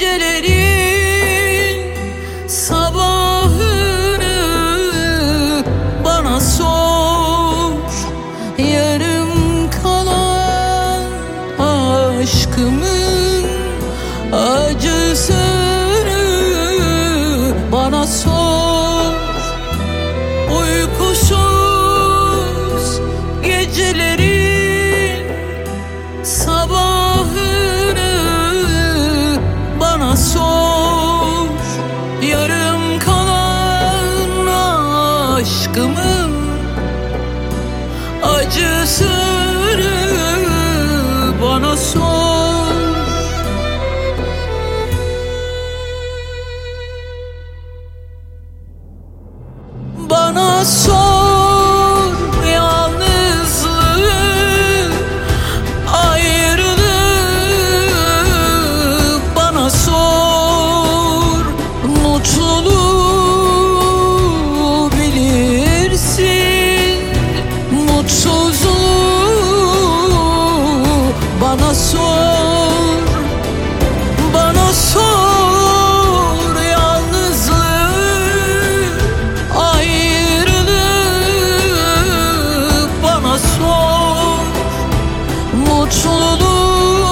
gecelerin sabahını bana sor Yarım kalan aşkımın acısını bana sor acısını bana sor bana sor bana sor yalnızlığı ayrılığı bana sor. Mutluluğu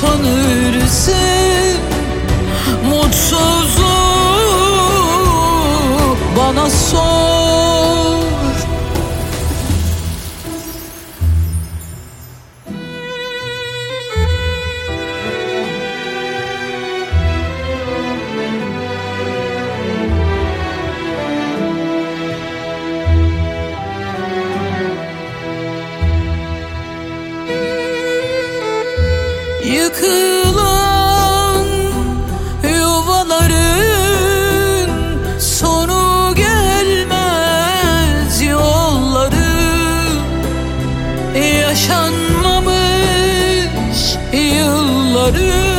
tanırsın mutsuzluğu bana sor Yıkılan yuvaların sonu gelmez yolların Yaşanmamış yılların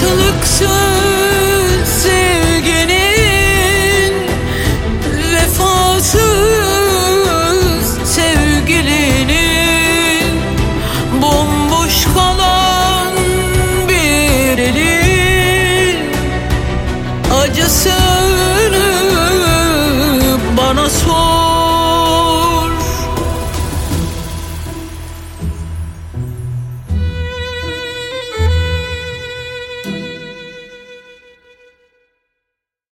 Karşılıksız